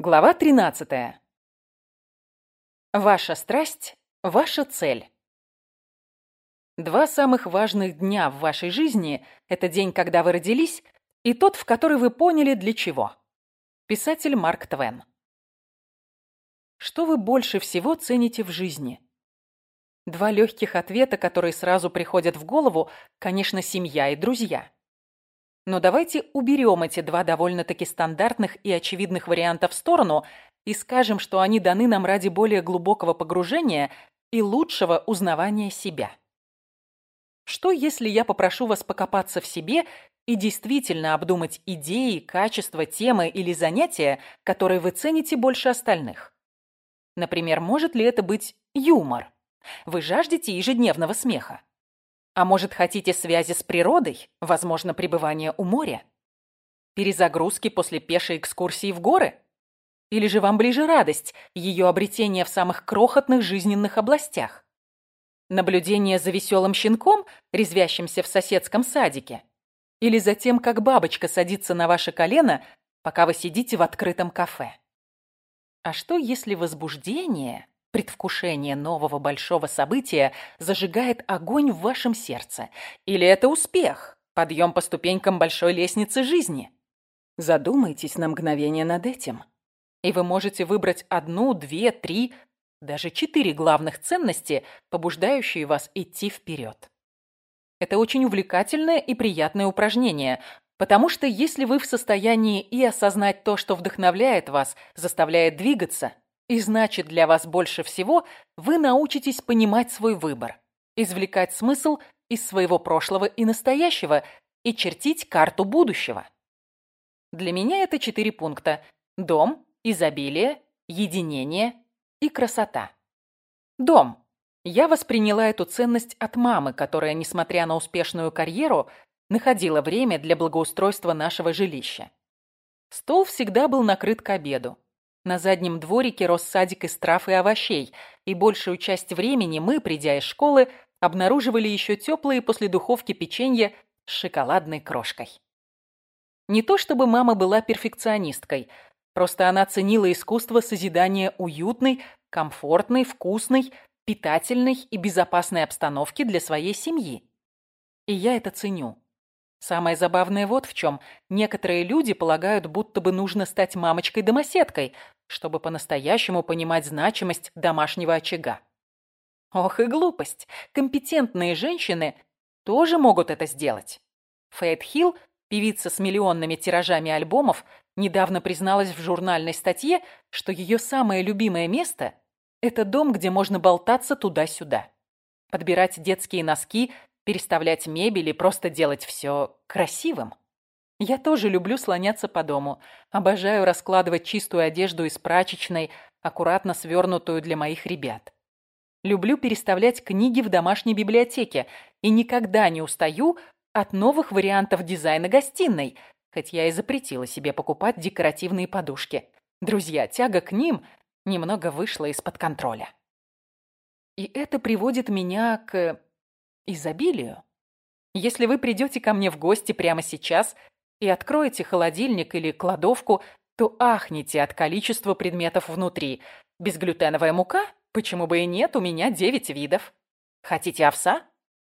Глава 13. Ваша страсть – ваша цель. Два самых важных дня в вашей жизни – это день, когда вы родились, и тот, в который вы поняли, для чего. Писатель Марк Твен. Что вы больше всего цените в жизни? Два легких ответа, которые сразу приходят в голову, конечно, семья и друзья. Но давайте уберем эти два довольно-таки стандартных и очевидных варианта в сторону и скажем, что они даны нам ради более глубокого погружения и лучшего узнавания себя. Что, если я попрошу вас покопаться в себе и действительно обдумать идеи, качества, темы или занятия, которые вы цените больше остальных? Например, может ли это быть юмор? Вы жаждете ежедневного смеха? А может, хотите связи с природой? Возможно, пребывание у моря? Перезагрузки после пешей экскурсии в горы? Или же вам ближе радость, ее обретение в самых крохотных жизненных областях? Наблюдение за веселым щенком, резвящимся в соседском садике? Или за тем, как бабочка садится на ваше колено, пока вы сидите в открытом кафе? А что, если возбуждение Предвкушение нового большого события зажигает огонь в вашем сердце. Или это успех, подъем по ступенькам большой лестницы жизни. Задумайтесь на мгновение над этим. И вы можете выбрать одну, две, три, даже четыре главных ценности, побуждающие вас идти вперед. Это очень увлекательное и приятное упражнение, потому что если вы в состоянии и осознать то, что вдохновляет вас, заставляет двигаться – и значит, для вас больше всего вы научитесь понимать свой выбор, извлекать смысл из своего прошлого и настоящего и чертить карту будущего. Для меня это четыре пункта. Дом, изобилие, единение и красота. Дом. Я восприняла эту ценность от мамы, которая, несмотря на успешную карьеру, находила время для благоустройства нашего жилища. Стол всегда был накрыт к обеду. На заднем дворике рос садик из трав и овощей, и большую часть времени мы, придя из школы, обнаруживали еще теплые после духовки печенье с шоколадной крошкой. Не то чтобы мама была перфекционисткой, просто она ценила искусство созидания уютной, комфортной, вкусной, питательной и безопасной обстановки для своей семьи. И я это ценю. Самое забавное вот в чем. Некоторые люди полагают, будто бы нужно стать мамочкой-домоседкой, чтобы по-настоящему понимать значимость домашнего очага. Ох и глупость. Компетентные женщины тоже могут это сделать. Фейт Хилл, певица с миллионными тиражами альбомов, недавно призналась в журнальной статье, что ее самое любимое место – это дом, где можно болтаться туда-сюда. Подбирать детские носки переставлять мебель и просто делать все красивым. Я тоже люблю слоняться по дому. Обожаю раскладывать чистую одежду из прачечной, аккуратно свернутую для моих ребят. Люблю переставлять книги в домашней библиотеке и никогда не устаю от новых вариантов дизайна гостиной, хоть я и запретила себе покупать декоративные подушки. Друзья, тяга к ним немного вышла из-под контроля. И это приводит меня к изобилию. Если вы придете ко мне в гости прямо сейчас и откроете холодильник или кладовку, то ахните от количества предметов внутри. Безглютеновая мука? Почему бы и нет, у меня 9 видов. Хотите овса?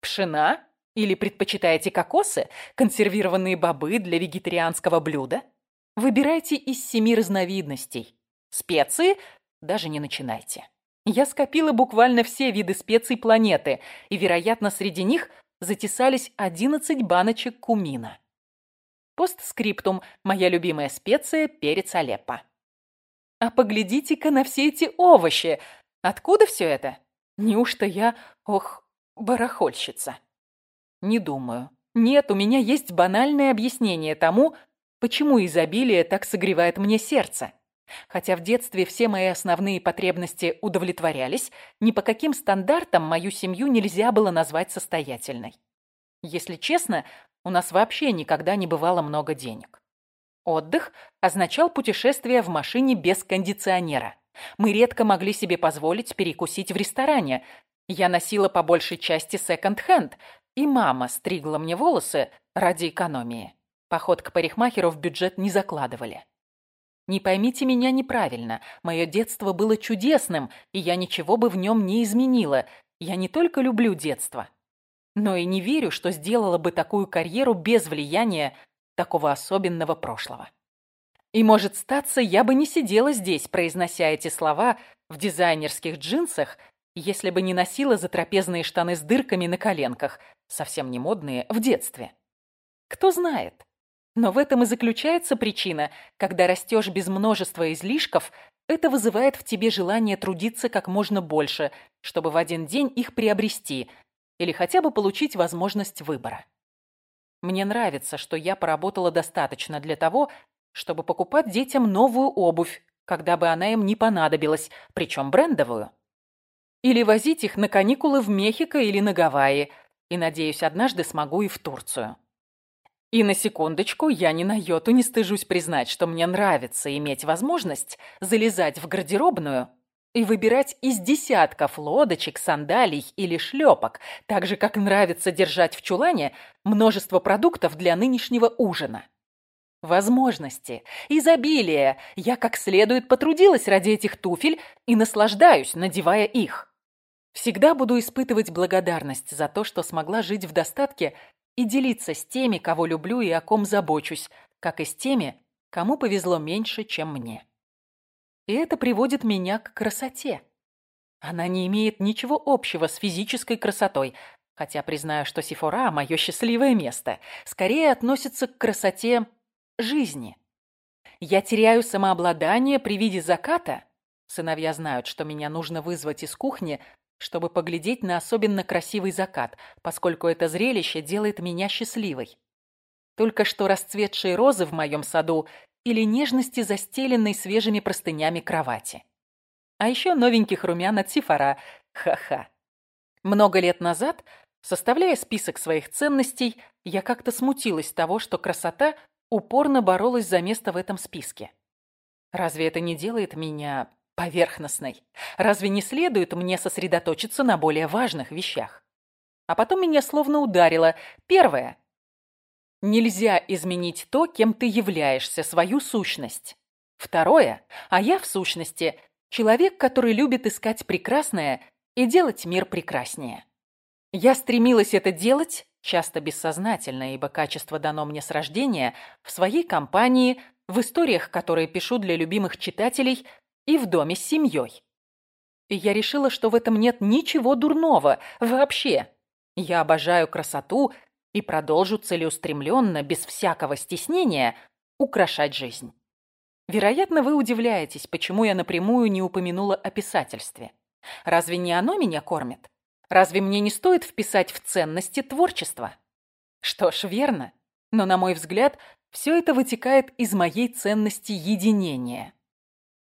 Пшена? Или предпочитаете кокосы? Консервированные бобы для вегетарианского блюда? Выбирайте из семи разновидностей. Специи? Даже не начинайте. Я скопила буквально все виды специй планеты, и, вероятно, среди них затесались 11 баночек кумина. Постскриптум – моя любимая специя – перец Алеппо. А поглядите-ка на все эти овощи. Откуда все это? Неужто я, ох, барахольщица? Не думаю. Нет, у меня есть банальное объяснение тому, почему изобилие так согревает мне сердце. Хотя в детстве все мои основные потребности удовлетворялись, ни по каким стандартам мою семью нельзя было назвать состоятельной. Если честно, у нас вообще никогда не бывало много денег. Отдых означал путешествие в машине без кондиционера. Мы редко могли себе позволить перекусить в ресторане. Я носила по большей части секонд-хенд, и мама стригла мне волосы ради экономии. Поход к парикмахеру в бюджет не закладывали. Не поймите меня неправильно. Мое детство было чудесным, и я ничего бы в нем не изменила. Я не только люблю детство, но и не верю, что сделала бы такую карьеру без влияния такого особенного прошлого. И, может статься, я бы не сидела здесь, произнося эти слова в дизайнерских джинсах, если бы не носила затрапезные штаны с дырками на коленках, совсем не модные, в детстве. Кто знает. Но в этом и заключается причина, когда растешь без множества излишков, это вызывает в тебе желание трудиться как можно больше, чтобы в один день их приобрести или хотя бы получить возможность выбора. Мне нравится, что я поработала достаточно для того, чтобы покупать детям новую обувь, когда бы она им не понадобилась, причем брендовую. Или возить их на каникулы в Мехико или на Гавайи, и, надеюсь, однажды смогу и в Турцию. И на секундочку, я ни на йоту не стыжусь признать, что мне нравится иметь возможность залезать в гардеробную и выбирать из десятков лодочек, сандалий или шлепок, так же, как нравится держать в чулане множество продуктов для нынешнего ужина. Возможности, изобилие. Я как следует потрудилась ради этих туфель и наслаждаюсь, надевая их. Всегда буду испытывать благодарность за то, что смогла жить в достатке и делиться с теми, кого люблю и о ком забочусь, как и с теми, кому повезло меньше, чем мне. И это приводит меня к красоте. Она не имеет ничего общего с физической красотой, хотя признаю, что Сифора – мое счастливое место, скорее относится к красоте жизни. Я теряю самообладание при виде заката. Сыновья знают, что меня нужно вызвать из кухни, чтобы поглядеть на особенно красивый закат, поскольку это зрелище делает меня счастливой. Только что расцветшие розы в моем саду или нежности, застеленной свежими простынями кровати. А еще новеньких румян от Сифара. Ха-ха. Много лет назад, составляя список своих ценностей, я как-то смутилась того, что красота упорно боролась за место в этом списке. Разве это не делает меня поверхностной. Разве не следует мне сосредоточиться на более важных вещах? А потом меня словно ударило. Первое. Нельзя изменить то, кем ты являешься, свою сущность. Второе. А я, в сущности, человек, который любит искать прекрасное и делать мир прекраснее. Я стремилась это делать, часто бессознательно, ибо качество дано мне с рождения, в своей компании, в историях, которые пишу для любимых читателей, и в доме с семьей. И я решила, что в этом нет ничего дурного вообще. Я обожаю красоту и продолжу целеустремленно, без всякого стеснения, украшать жизнь. Вероятно, вы удивляетесь, почему я напрямую не упомянула о писательстве. Разве не оно меня кормит? Разве мне не стоит вписать в ценности творчества? Что ж, верно. Но, на мой взгляд, все это вытекает из моей ценности единения.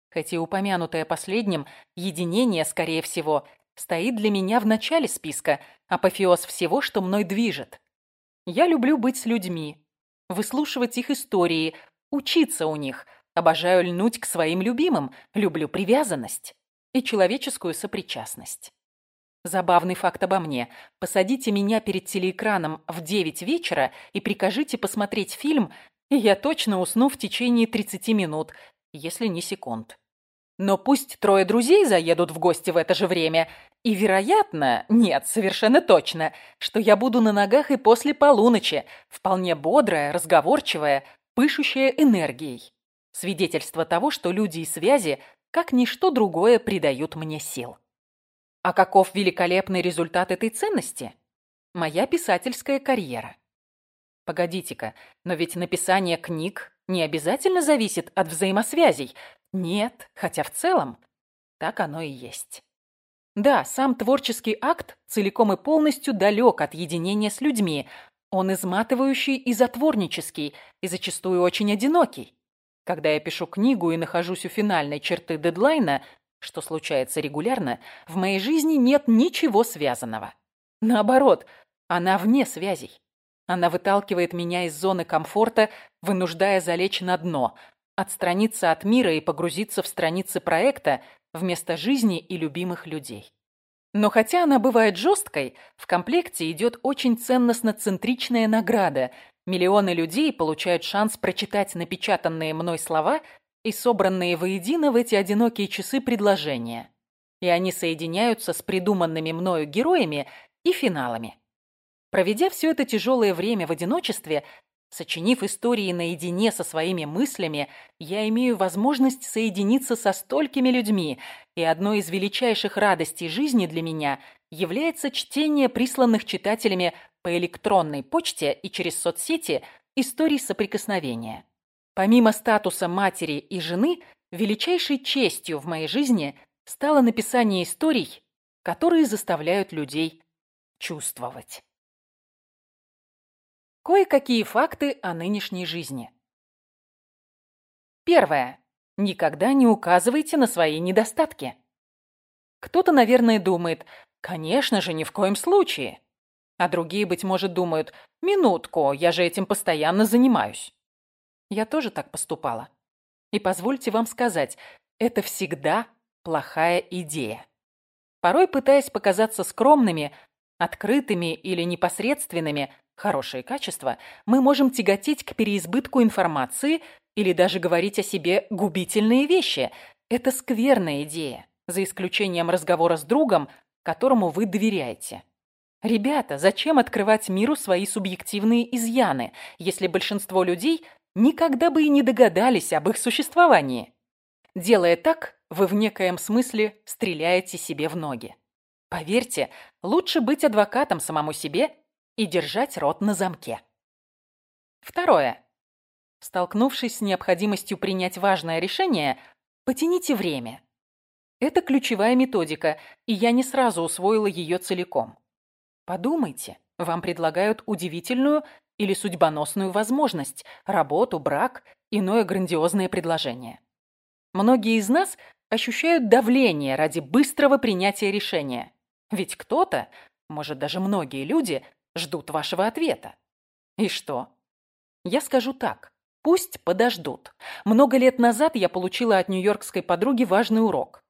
Хотя упомянутое последним, единение, скорее всего, стоит для меня в начале списка, апофеоз всего, что мной движет. Я люблю быть с людьми, выслушивать их истории, учиться у них, обожаю льнуть к своим любимым, люблю привязанность и человеческую сопричастность. Забавный факт обо мне. Посадите меня перед телеэкраном в 9 вечера и прикажите посмотреть фильм, и я точно усну в течение 30 минут, если не секунд. Но пусть трое друзей заедут в гости в это же время. И, вероятно, нет, совершенно точно, что я буду на ногах и после полуночи, вполне бодрая, разговорчивая, пышущая энергией. Свидетельство того, что люди и связи, как ничто другое, придают мне сил. А каков великолепный результат этой ценности? Моя писательская карьера. Погодите-ка, но ведь написание книг не обязательно зависит от взаимосвязей, нет, хотя в целом так оно и есть. Да, сам творческий акт целиком и полностью далек от единения с людьми. Он изматывающий и затворнический, и зачастую очень одинокий. Когда я пишу книгу и нахожусь у финальной черты дедлайна, что случается регулярно, в моей жизни нет ничего связанного. Наоборот, она вне связей. Она выталкивает меня из зоны комфорта, вынуждая залечь на дно, отстраниться от мира и погрузиться в страницы проекта вместо жизни и любимых людей. Но хотя она бывает жесткой, в комплекте идет очень ценностно-центричная награда. Миллионы людей получают шанс прочитать напечатанные мной слова и собранные воедино в эти одинокие часы предложения. И они соединяются с придуманными мною героями и финалами. Проведя все это тяжелое время в одиночестве, сочинив истории наедине со своими мыслями, я имею возможность соединиться со столькими людьми, и одной из величайших радостей жизни для меня является чтение присланных читателями по электронной почте и через соцсети историй соприкосновения. Помимо статуса матери и жены, величайшей честью в моей жизни стало написание историй, которые заставляют людей чувствовать. Кое-какие факты о нынешней жизни. Первое. Никогда не указывайте на свои недостатки. Кто-то, наверное, думает, конечно же, ни в коем случае. А другие, быть может, думают, минутку, я же этим постоянно занимаюсь. Я тоже так поступала. И позвольте вам сказать, это всегда плохая идея. Порой, пытаясь показаться скромными, открытыми или непосредственными, хорошие качества, мы можем тяготеть к переизбытку информации или даже говорить о себе губительные вещи. Это скверная идея, за исключением разговора с другом, которому вы доверяете. Ребята, зачем открывать миру свои субъективные изъяны, если большинство людей никогда бы и не догадались об их существовании? Делая так, вы в некоем смысле стреляете себе в ноги. Поверьте, лучше быть адвокатом самому себе и держать рот на замке. Второе. Столкнувшись с необходимостью принять важное решение, потяните время. Это ключевая методика, и я не сразу усвоила ее целиком. Подумайте, вам предлагают удивительную или судьбоносную возможность, работу, брак, иное грандиозное предложение. Многие из нас ощущают давление ради быстрого принятия решения. Ведь кто-то, может даже многие люди, ждут вашего ответа. И что? Я скажу так. Пусть подождут. Много лет назад я получила от нью-йоркской подруги важный урок.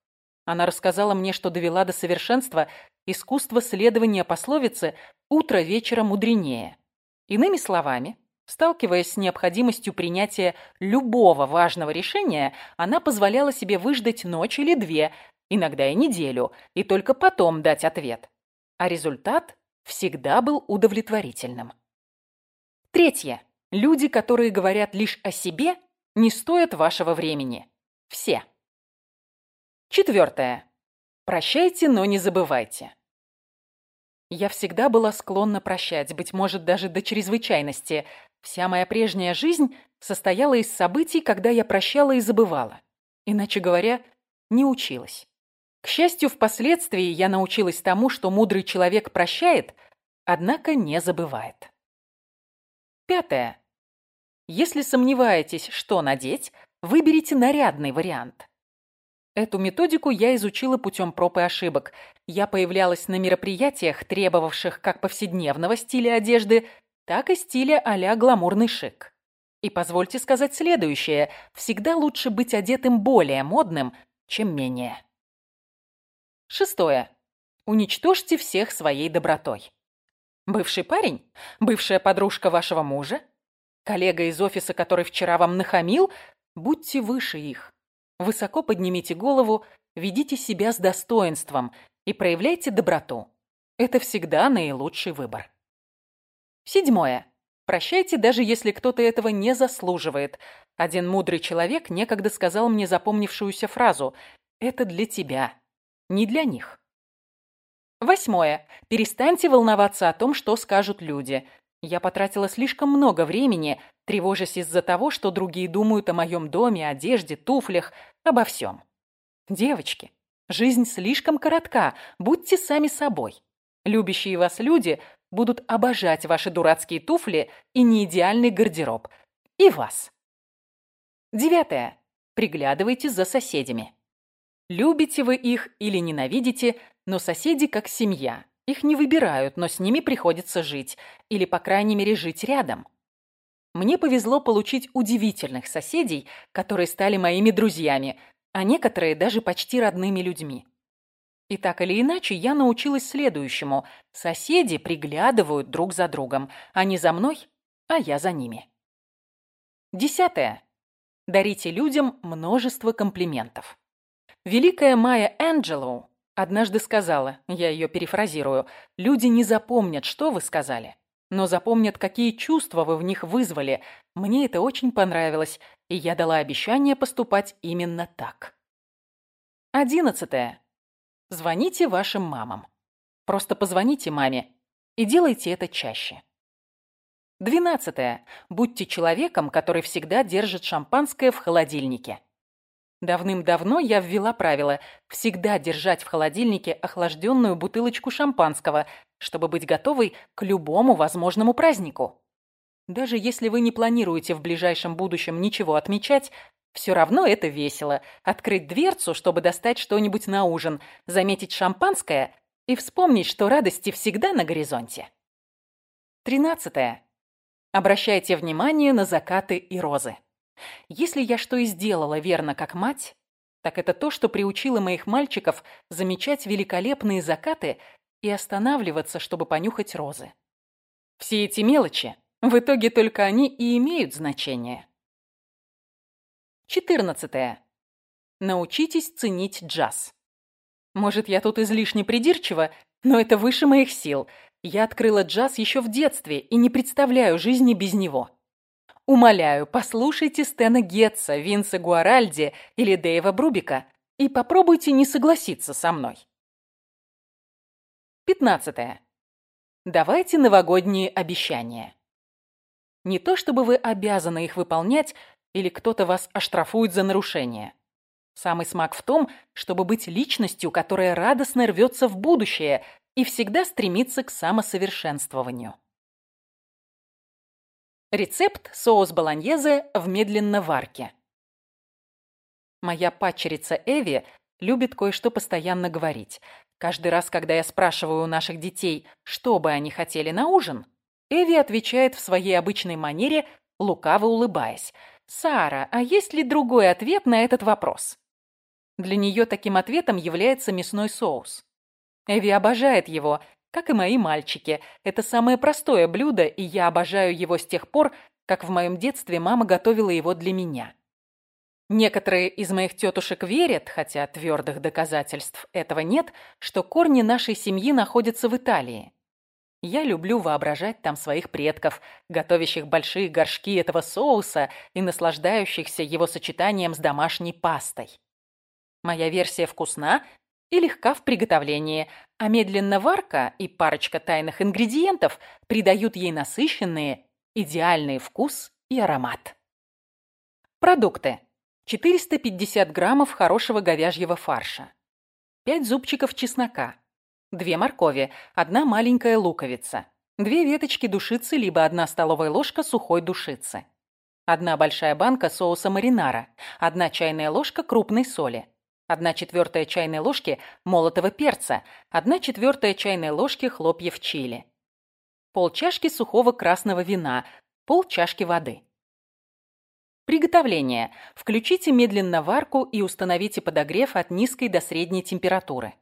Она рассказала мне, что довела до совершенства искусство следования пословице «утро вечера мудренее». Иными словами, сталкиваясь с необходимостью принятия любого важного решения, она позволяла себе выждать ночь или две, иногда и неделю, и только потом дать ответ. А результат всегда был удовлетворительным. Третье. Люди, которые говорят лишь о себе, не стоят вашего времени. Все. Четвертое. Прощайте, но не забывайте. Я всегда была склонна прощать, быть может, даже до чрезвычайности. Вся моя прежняя жизнь состояла из событий, когда я прощала и забывала. Иначе говоря, не училась. К счастью, впоследствии я научилась тому, что мудрый человек прощает, однако не забывает. Пятое. Если сомневаетесь, что надеть, выберите нарядный вариант. Эту методику я изучила путем проб и ошибок. Я появлялась на мероприятиях, требовавших как повседневного стиля одежды, так и стиля а-ля гламурный шик. И позвольте сказать следующее. Всегда лучше быть одетым более модным, чем менее. Шестое. Уничтожьте всех своей добротой. Бывший парень? Бывшая подружка вашего мужа? Коллега из офиса, который вчера вам нахамил? Будьте выше их. Высоко поднимите голову, ведите себя с достоинством и проявляйте доброту. Это всегда наилучший выбор. Седьмое. Прощайте, даже если кто-то этого не заслуживает. Один мудрый человек некогда сказал мне запомнившуюся фразу «Это для тебя, не для них». Восьмое. Перестаньте волноваться о том, что скажут люди. Я потратила слишком много времени, тревожась из-за того, что другие думают о моем доме, одежде, туфлях, обо всем. Девочки, жизнь слишком коротка, будьте сами собой. Любящие вас люди будут обожать ваши дурацкие туфли и неидеальный гардероб. И вас. Девятое. Приглядывайте за соседями. Любите вы их или ненавидите, но соседи как семья. Их не выбирают, но с ними приходится жить. Или, по крайней мере, жить рядом. Мне повезло получить удивительных соседей, которые стали моими друзьями, а некоторые даже почти родными людьми. И так или иначе, я научилась следующему. Соседи приглядывают друг за другом. Они за мной, а я за ними. Десятое. Дарите людям множество комплиментов. Великая Майя Энджелоу однажды сказала, я ее перефразирую, «Люди не запомнят, что вы сказали, но запомнят, какие чувства вы в них вызвали. Мне это очень понравилось, и я дала обещание поступать именно так». Одиннадцатое. Звоните вашим мамам. Просто позвоните маме и делайте это чаще. Двенадцатое. Будьте человеком, который всегда держит шампанское в холодильнике. Давным-давно я ввела правило всегда держать в холодильнике охлажденную бутылочку шампанского, чтобы быть готовой к любому возможному празднику. Даже если вы не планируете в ближайшем будущем ничего отмечать, все равно это весело. Открыть дверцу, чтобы достать что-нибудь на ужин, заметить шампанское и вспомнить, что радости всегда на горизонте. Тринадцатое. Обращайте внимание на закаты и розы. Если я что и сделала верно как мать, так это то, что приучила моих мальчиков замечать великолепные закаты и останавливаться, чтобы понюхать розы. Все эти мелочи, в итоге только они и имеют значение. 14. Научитесь ценить джаз. Может, я тут излишне придирчива, но это выше моих сил. Я открыла джаз еще в детстве и не представляю жизни без него. Умоляю, послушайте Стэна Гетца, Винса Гуаральди или Дэйва Брубика и попробуйте не согласиться со мной. 15. Давайте новогодние обещания. Не то чтобы вы обязаны их выполнять или кто-то вас оштрафует за нарушение. Самый смак в том, чтобы быть личностью, которая радостно рвется в будущее, и всегда стремится к самосовершенствованию. Рецепт соус болоньезе в медленноварке. Моя падчерица Эви любит кое-что постоянно говорить. Каждый раз, когда я спрашиваю у наших детей, что бы они хотели на ужин, Эви отвечает в своей обычной манере, лукаво улыбаясь. «Сара, а есть ли другой ответ на этот вопрос?» Для нее таким ответом является мясной соус. Эви обожает его, как и мои мальчики. Это самое простое блюдо, и я обожаю его с тех пор, как в моем детстве мама готовила его для меня. Некоторые из моих тетушек верят, хотя твердых доказательств этого нет, что корни нашей семьи находятся в Италии. Я люблю воображать там своих предков, готовящих большие горшки этого соуса и наслаждающихся его сочетанием с домашней пастой. Моя версия вкусна и легка в приготовлении, а медленно варка и парочка тайных ингредиентов придают ей насыщенные, идеальный вкус и аромат. Продукты. 450 граммов хорошего говяжьего фарша, 5 зубчиков чеснока, 2 моркови, 1 маленькая луковица, 2 веточки душицы либо 1 столовая ложка сухой душицы, 1 большая банка соуса маринара, 1 чайная ложка крупной соли, 1 четвертая чайной ложки молотого перца, 1 четвертая чайной ложки хлопьев чили, пол чашки сухого красного вина, пол чашки воды. Приготовление. Включите медленно варку и установите подогрев от низкой до средней температуры.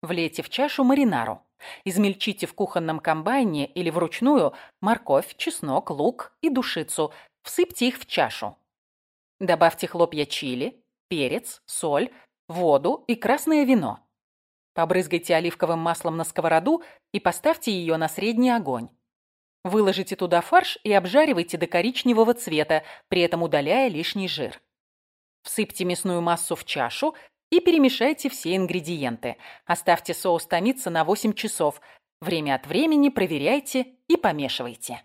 Влейте в чашу маринару. Измельчите в кухонном комбайне или вручную морковь, чеснок, лук и душицу. Всыпьте их в чашу. Добавьте хлопья чили, перец, соль, воду и красное вино. Побрызгайте оливковым маслом на сковороду и поставьте ее на средний огонь. Выложите туда фарш и обжаривайте до коричневого цвета, при этом удаляя лишний жир. Всыпьте мясную массу в чашу и перемешайте все ингредиенты. Оставьте соус томиться на 8 часов. Время от времени проверяйте и помешивайте.